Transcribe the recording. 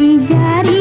मेरी जारी